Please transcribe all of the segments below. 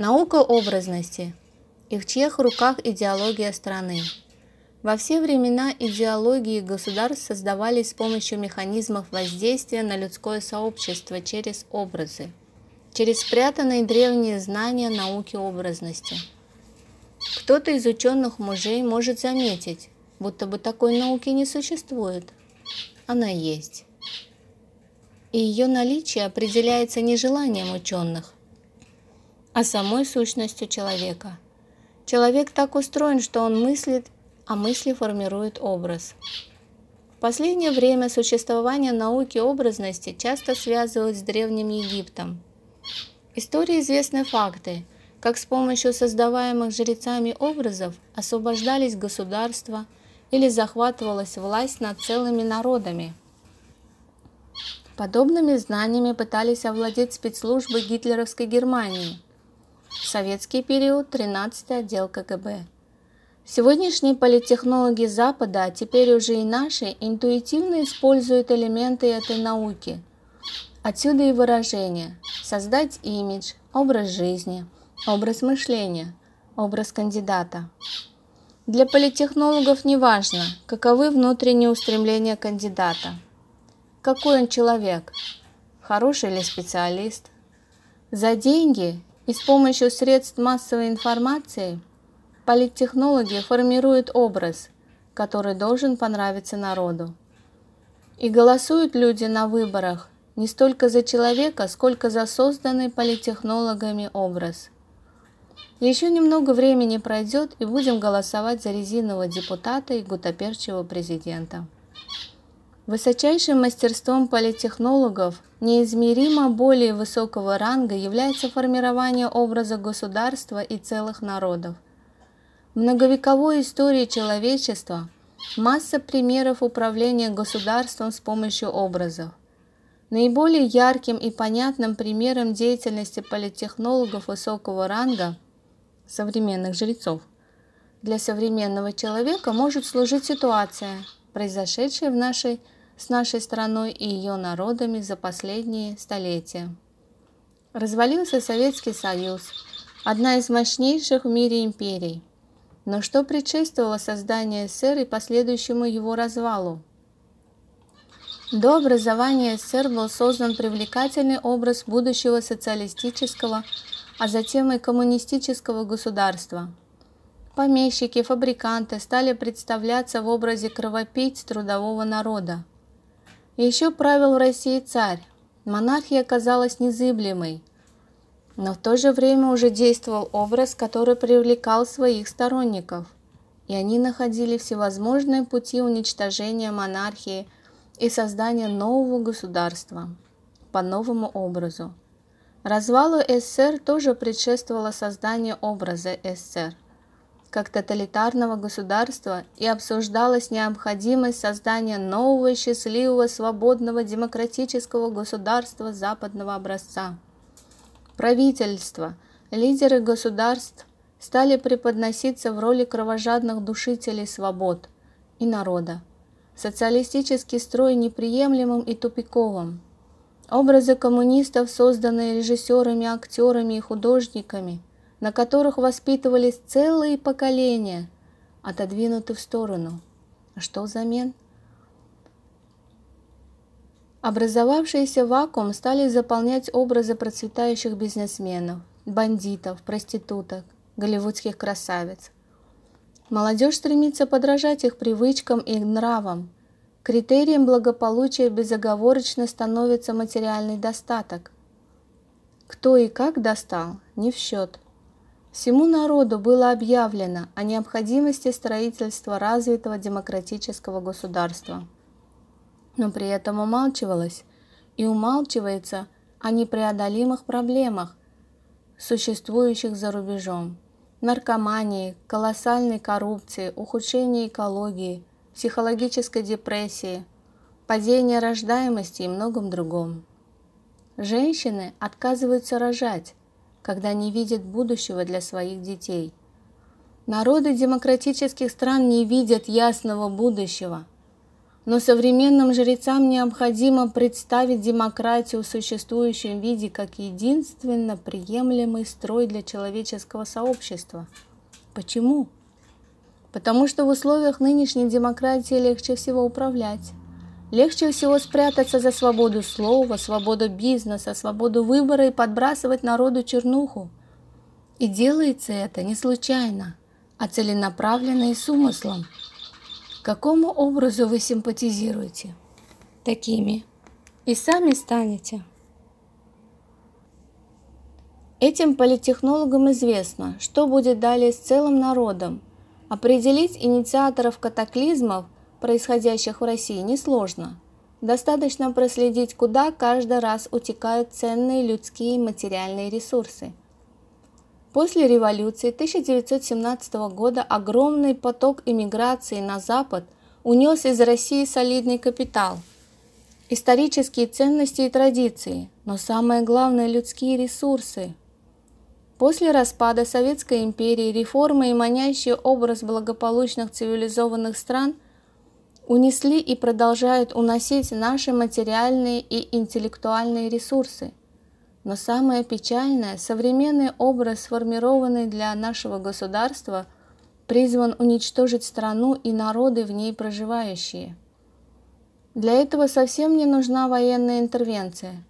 Наука образности. И в чьих руках идеология страны? Во все времена идеологии государств создавались с помощью механизмов воздействия на людское сообщество через образы, через спрятанные древние знания науки образности. Кто-то из ученых мужей может заметить, будто бы такой науки не существует. Она есть. И ее наличие определяется не желанием ученых, а самой сущностью человека. Человек так устроен, что он мыслит а мысли формируют образ. В последнее время существование науки образности часто связывают с Древним Египтом. Истории известны факты, как с помощью создаваемых жрецами образов освобождались государства или захватывалась власть над целыми народами. Подобными знаниями пытались овладеть спецслужбы гитлеровской Германии. Советский период 13 отдел КГБ. Сегодняшние политтехнологи Запада, а теперь уже и наши, интуитивно используют элементы этой науки. Отсюда и выражение «создать имидж», образ жизни, образ мышления, образ кандидата. Для политтехнологов не важно, каковы внутренние устремления кандидата. Какой он человек, хороший ли специалист. За деньги и с помощью средств массовой информации – Политтехнологи формируют образ, который должен понравиться народу. И голосуют люди на выборах не столько за человека, сколько за созданный политтехнологами образ. Еще немного времени пройдет, и будем голосовать за резинового депутата и гутоперчивого президента. Высочайшим мастерством политтехнологов неизмеримо более высокого ранга является формирование образа государства и целых народов – в многовековой истории человечества масса примеров управления государством с помощью образов. Наиболее ярким и понятным примером деятельности политтехнологов высокого ранга, современных жрецов, для современного человека может служить ситуация, произошедшая в нашей, с нашей страной и ее народами за последние столетия. Развалился Советский Союз, одна из мощнейших в мире империй – но что предшествовало созданию СССР и последующему его развалу? До образования СССР был создан привлекательный образ будущего социалистического, а затем и коммунистического государства. Помещики, фабриканты стали представляться в образе кровопийц трудового народа. Еще правил в России царь. Монархия казалась незыблемой, но в то же время уже действовал образ, который привлекал своих сторонников, и они находили всевозможные пути уничтожения монархии и создания нового государства по новому образу. Развалу СССР тоже предшествовало создание образа СССР как тоталитарного государства и обсуждалась необходимость создания нового счастливого свободного демократического государства западного образца – Правительства, лидеры государств стали преподноситься в роли кровожадных душителей свобод и народа. Социалистический строй неприемлемым и тупиковым. Образы коммунистов, созданные режиссерами, актерами и художниками, на которых воспитывались целые поколения, отодвинуты в сторону. А что взамен? Образовавшийся вакуум стали заполнять образы процветающих бизнесменов, бандитов, проституток, голливудских красавиц. Молодежь стремится подражать их привычкам и нравам. Критерием благополучия безоговорочно становится материальный достаток. Кто и как достал, не в счет. Всему народу было объявлено о необходимости строительства развитого демократического государства но при этом умалчивалось и умалчивается о непреодолимых проблемах, существующих за рубежом, наркомании, колоссальной коррупции, ухудшении экологии, психологической депрессии, падении рождаемости и многом другом. Женщины отказываются рожать, когда не видят будущего для своих детей. Народы демократических стран не видят ясного будущего – но современным жрецам необходимо представить демократию в существующем виде как единственно приемлемый строй для человеческого сообщества. Почему? Потому что в условиях нынешней демократии легче всего управлять. Легче всего спрятаться за свободу слова, свободу бизнеса, свободу выбора и подбрасывать народу чернуху. И делается это не случайно, а целенаправленно и с умыслом – какому образу вы симпатизируете? Такими. И сами станете. Этим политтехнологам известно, что будет далее с целым народом. Определить инициаторов катаклизмов, происходящих в России, несложно. Достаточно проследить, куда каждый раз утекают ценные людские и материальные ресурсы – После революции 1917 года огромный поток иммиграции на Запад унес из России солидный капитал, исторические ценности и традиции, но самое главное – людские ресурсы. После распада Советской империи реформы и манящий образ благополучных цивилизованных стран унесли и продолжают уносить наши материальные и интеллектуальные ресурсы – но самое печальное, современный образ, сформированный для нашего государства, призван уничтожить страну и народы в ней проживающие. Для этого совсем не нужна военная интервенция.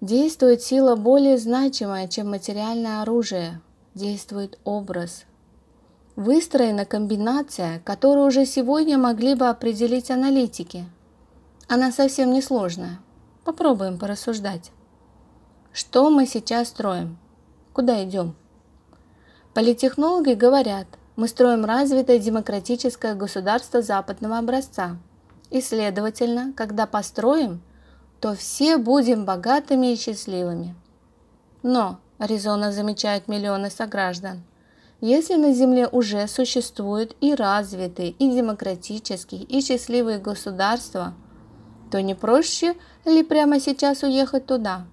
Действует сила более значимая, чем материальное оружие. Действует образ. Выстроена комбинация, которую уже сегодня могли бы определить аналитики. Она совсем не сложная. Попробуем порассуждать. Что мы сейчас строим? Куда идем? Политехнологи говорят, мы строим развитое демократическое государство западного образца. И следовательно, когда построим, то все будем богатыми и счастливыми. Но, резонно замечают миллионы сограждан, если на Земле уже существуют и развитые, и демократические, и счастливые государства, то не проще ли прямо сейчас уехать туда –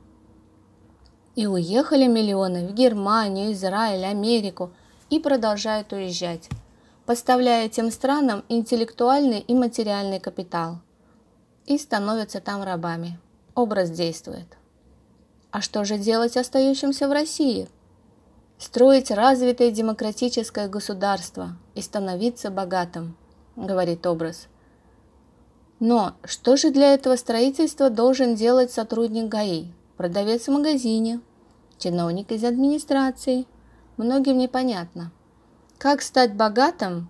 и уехали миллионы в Германию, Израиль, Америку и продолжают уезжать, поставляя этим странам интеллектуальный и материальный капитал. И становятся там рабами. Образ действует. А что же делать остающимся в России? Строить развитое демократическое государство и становиться богатым, говорит образ. Но что же для этого строительства должен делать сотрудник ГАИ, продавец в магазине, чиновник из администрации. Многим непонятно. Как стать богатым,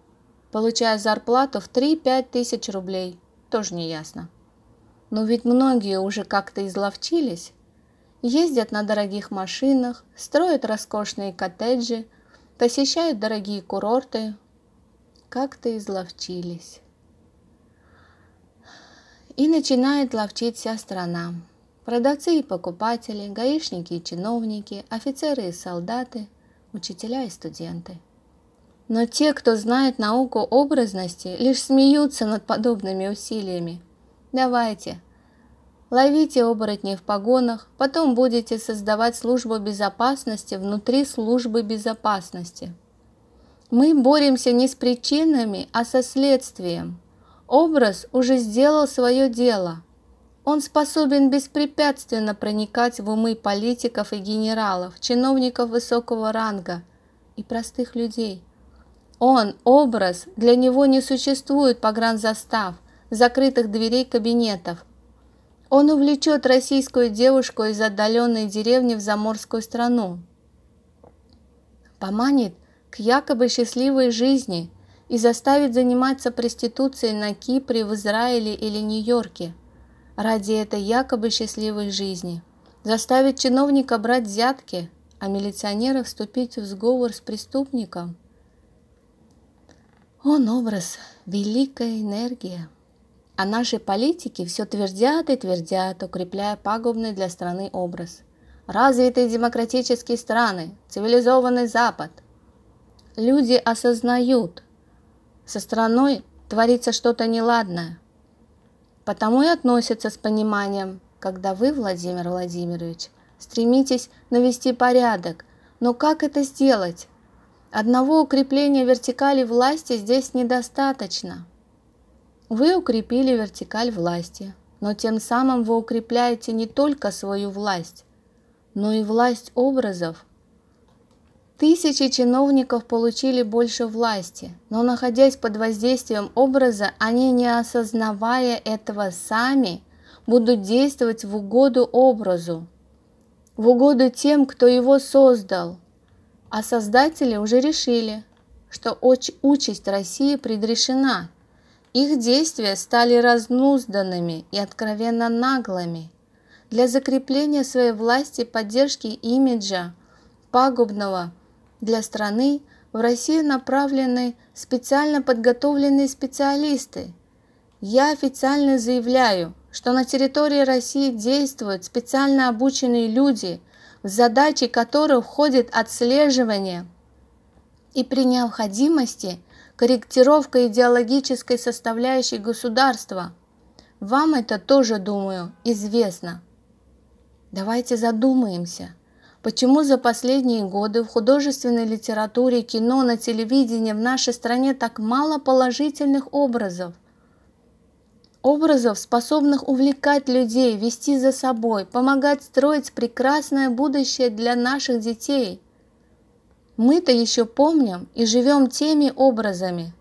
получая зарплату в 3-5 тысяч рублей, тоже не ясно. Но ведь многие уже как-то изловчились, ездят на дорогих машинах, строят роскошные коттеджи, посещают дорогие курорты. Как-то изловчились. И начинает ловчить вся страна. Продавцы и покупатели, гаишники и чиновники, офицеры и солдаты, учителя и студенты. Но те, кто знает науку образности, лишь смеются над подобными усилиями. Давайте, ловите оборотней в погонах, потом будете создавать службу безопасности внутри службы безопасности. Мы боремся не с причинами, а со следствием. Образ уже сделал свое дело – он способен беспрепятственно проникать в умы политиков и генералов, чиновников высокого ранга и простых людей. Он, образ, для него не существует погранзастав, закрытых дверей кабинетов. Он увлечет российскую девушку из отдаленной деревни в заморскую страну, поманит к якобы счастливой жизни и заставит заниматься проституцией на Кипре, в Израиле или Нью-Йорке – ради этой якобы счастливой жизни, заставить чиновника брать взятки, а милиционера вступить в сговор с преступником. Он образ, великая энергия. А наши политики все твердят и твердят, укрепляя пагубный для страны образ. Развитые демократические страны, цивилизованный Запад. Люди осознают, со страной творится что-то неладное – Потому и относятся с пониманием, когда вы, Владимир Владимирович, стремитесь навести порядок. Но как это сделать? Одного укрепления вертикали власти здесь недостаточно. Вы укрепили вертикаль власти, но тем самым вы укрепляете не только свою власть, но и власть образов. Тысячи чиновников получили больше власти, но находясь под воздействием образа, они, не осознавая этого сами, будут действовать в угоду образу, в угоду тем, кто его создал. А создатели уже решили, что участь России предрешена. Их действия стали разнузданными и откровенно наглыми. Для закрепления своей власти поддержки имиджа, пагубного для страны, в Россию направлены специально подготовленные специалисты. Я официально заявляю, что на территории России действуют специально обученные люди, в задачи которых входит отслеживание и при необходимости корректировка идеологической составляющей государства. Вам это тоже, думаю, известно. Давайте задумаемся, почему за последние годы в художественной литературе, кино, на телевидении в нашей стране так мало положительных образов – образов, способных увлекать людей, вести за собой, помогать строить прекрасное будущее для наших детей. Мы-то еще помним и живем теми образами,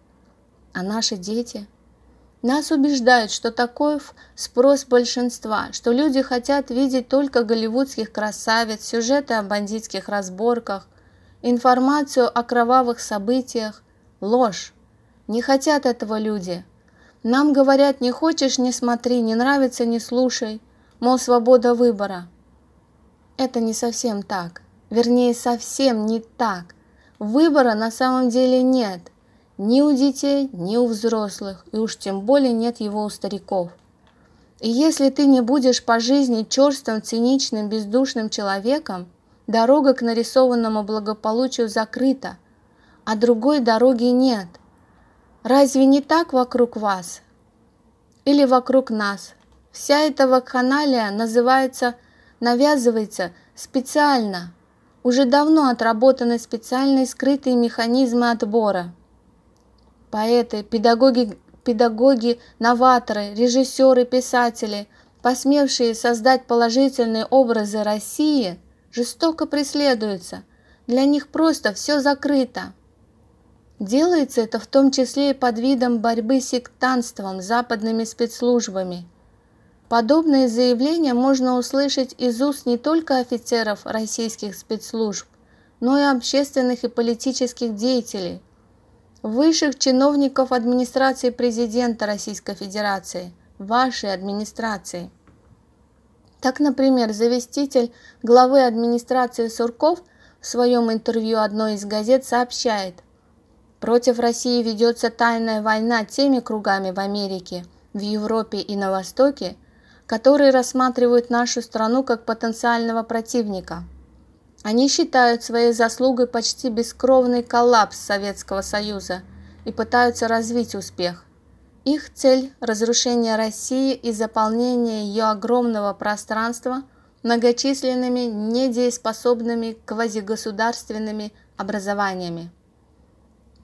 а наши дети – нас убеждают, что такой спрос большинства, что люди хотят видеть только голливудских красавиц, сюжеты о бандитских разборках, информацию о кровавых событиях. Ложь. Не хотят этого люди. Нам говорят, не хочешь – не смотри, не нравится – не слушай, мол, свобода выбора. Это не совсем так. Вернее, совсем не так. Выбора на самом деле нет – ни у детей, ни у взрослых, и уж тем более нет его у стариков. И если ты не будешь по жизни черстым, циничным, бездушным человеком, дорога к нарисованному благополучию закрыта, а другой дороги нет. Разве не так вокруг вас? Или вокруг нас? Вся эта вакханалия называется, навязывается специально. Уже давно отработаны специальные скрытые механизмы отбора – Поэты, педагоги, педагоги, новаторы, режиссеры, писатели, посмевшие создать положительные образы России, жестоко преследуются. Для них просто все закрыто. Делается это в том числе и под видом борьбы с сектантством западными спецслужбами. Подобные заявления можно услышать из уст не только офицеров российских спецслужб, но и общественных и политических деятелей, высших чиновников администрации президента Российской Федерации, вашей администрации. Так, например, заместитель главы администрации Сурков в своем интервью одной из газет сообщает, против России ведется тайная война теми кругами в Америке, в Европе и на Востоке, которые рассматривают нашу страну как потенциального противника – они считают своей заслугой почти бескровный коллапс Советского Союза и пытаются развить успех. Их цель – разрушение России и заполнение ее огромного пространства многочисленными недееспособными квазигосударственными образованиями.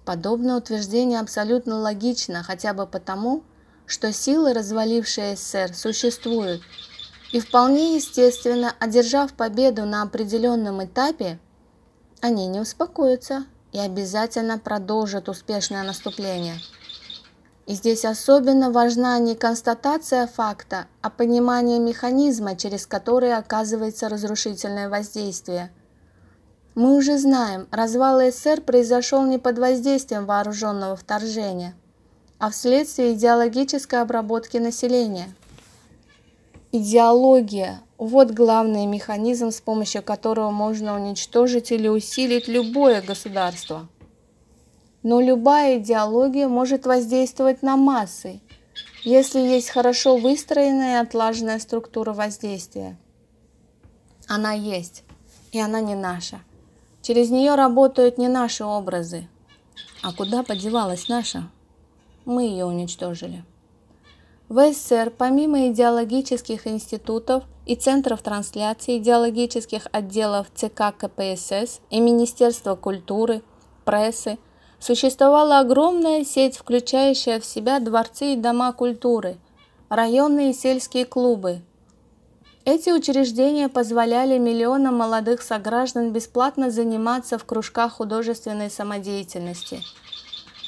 Подобное утверждение абсолютно логично хотя бы потому, что силы, развалившие СССР, существуют – и вполне естественно, одержав победу на определенном этапе, они не успокоятся и обязательно продолжат успешное наступление. И здесь особенно важна не констатация факта, а понимание механизма, через который оказывается разрушительное воздействие. Мы уже знаем, развал СССР произошел не под воздействием вооруженного вторжения, а вследствие идеологической обработки населения – Идеология – вот главный механизм, с помощью которого можно уничтожить или усилить любое государство. Но любая идеология может воздействовать на массы, если есть хорошо выстроенная и отлаженная структура воздействия. Она есть, и она не наша. Через нее работают не наши образы. А куда подевалась наша? Мы ее уничтожили. В СССР помимо идеологических институтов и центров трансляции идеологических отделов ЦК КПСС и Министерства культуры, прессы, существовала огромная сеть, включающая в себя дворцы и дома культуры, районные и сельские клубы. Эти учреждения позволяли миллионам молодых сограждан бесплатно заниматься в кружках художественной самодеятельности.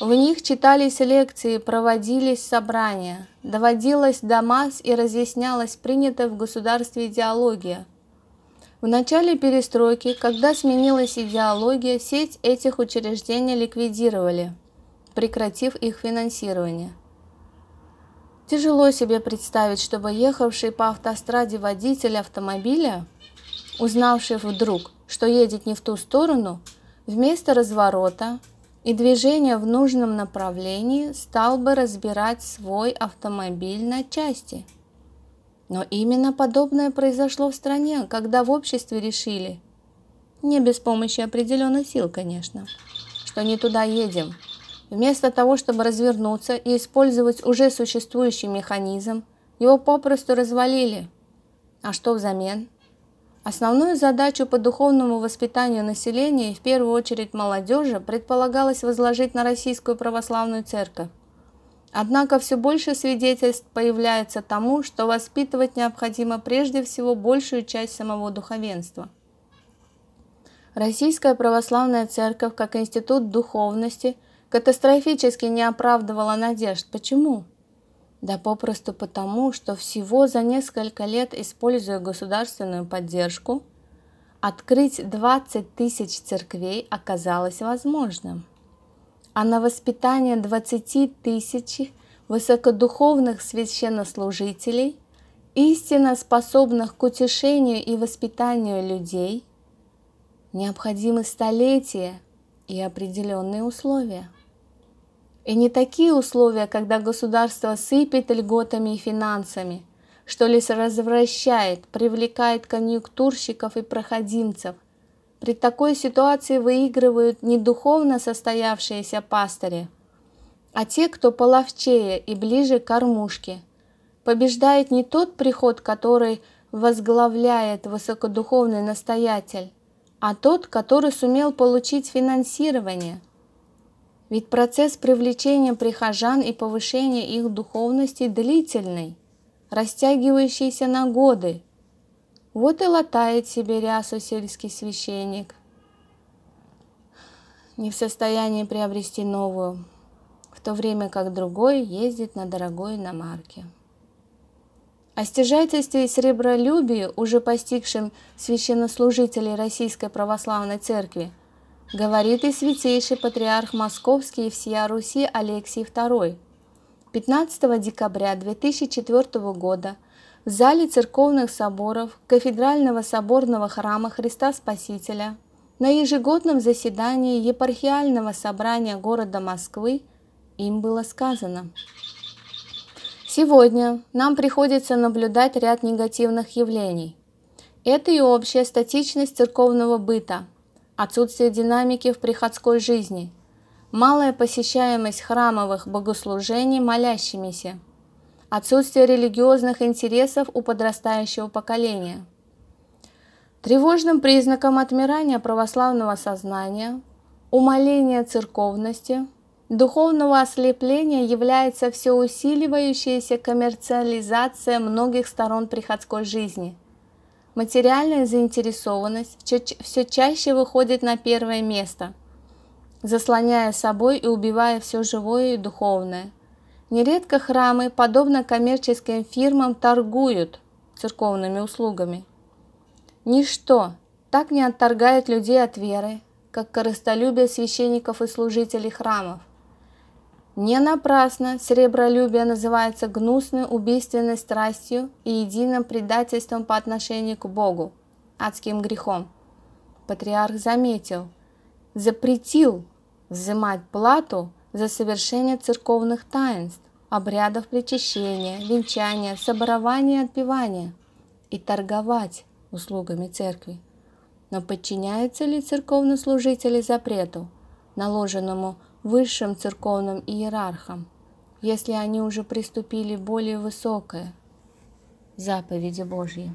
В них читались лекции, проводились собрания, доводилась до масс и разъяснялась принятая в государстве идеология – в начале перестройки, когда сменилась идеология, сеть этих учреждений ликвидировали, прекратив их финансирование. Тяжело себе представить, чтобы ехавший по автостраде водитель автомобиля, узнавший вдруг, что едет не в ту сторону, вместо разворота и движения в нужном направлении стал бы разбирать свой автомобиль на части – но именно подобное произошло в стране, когда в обществе решили, не без помощи определенных сил, конечно, что не туда едем. Вместо того, чтобы развернуться и использовать уже существующий механизм, его попросту развалили. А что взамен? Основную задачу по духовному воспитанию населения и в первую очередь молодежи предполагалось возложить на Российскую Православную Церковь. Однако все больше свидетельств появляется тому, что воспитывать необходимо прежде всего большую часть самого духовенства. Российская православная церковь как институт духовности катастрофически не оправдывала надежд. Почему? Да попросту потому, что всего за несколько лет, используя государственную поддержку, открыть 20 тысяч церквей оказалось возможным а на воспитание 20 тысяч высокодуховных священнослужителей, истинно способных к утешению и воспитанию людей, необходимы столетия и определенные условия. И не такие условия, когда государство сыпет льготами и финансами, что лишь развращает, привлекает конъюнктурщиков и проходимцев, при такой ситуации выигрывают не духовно состоявшиеся пастыри, а те, кто половчее и ближе к кормушке. Побеждает не тот приход, который возглавляет высокодуховный настоятель, а тот, который сумел получить финансирование. Ведь процесс привлечения прихожан и повышения их духовности длительный, растягивающийся на годы – вот и латает себе рясу сельский священник, не в состоянии приобрести новую, в то время как другой ездит на дорогой иномарке. О стяжательстве и сребролюбии, уже постигшим священнослужителей Российской Православной Церкви, говорит и святейший патриарх Московский и всея Руси Алексий II. 15 декабря 2004 года в зале церковных соборов Кафедрального соборного храма Христа Спасителя на ежегодном заседании епархиального собрания города Москвы им было сказано. Сегодня нам приходится наблюдать ряд негативных явлений. Это и общая статичность церковного быта, отсутствие динамики в приходской жизни, малая посещаемость храмовых богослужений молящимися – отсутствие религиозных интересов у подрастающего поколения. Тревожным признаком отмирания православного сознания, умаления церковности, духовного ослепления является все усиливающаяся коммерциализация многих сторон приходской жизни. Материальная заинтересованность все чаще выходит на первое место, заслоняя собой и убивая все живое и духовное. Нередко храмы, подобно коммерческим фирмам, торгуют церковными услугами. Ничто так не отторгает людей от веры, как корыстолюбие священников и служителей храмов. Не напрасно сребролюбие называется гнусной убийственной страстью и единым предательством по отношению к Богу, адским грехом. Патриарх заметил, запретил взимать плату за совершение церковных таинств, обрядов причащения, венчания, соборования и отпевания и торговать услугами церкви. Но подчиняются ли церковнослужители запрету, наложенному высшим церковным иерархам, если они уже приступили более высокое – заповеди Божьи?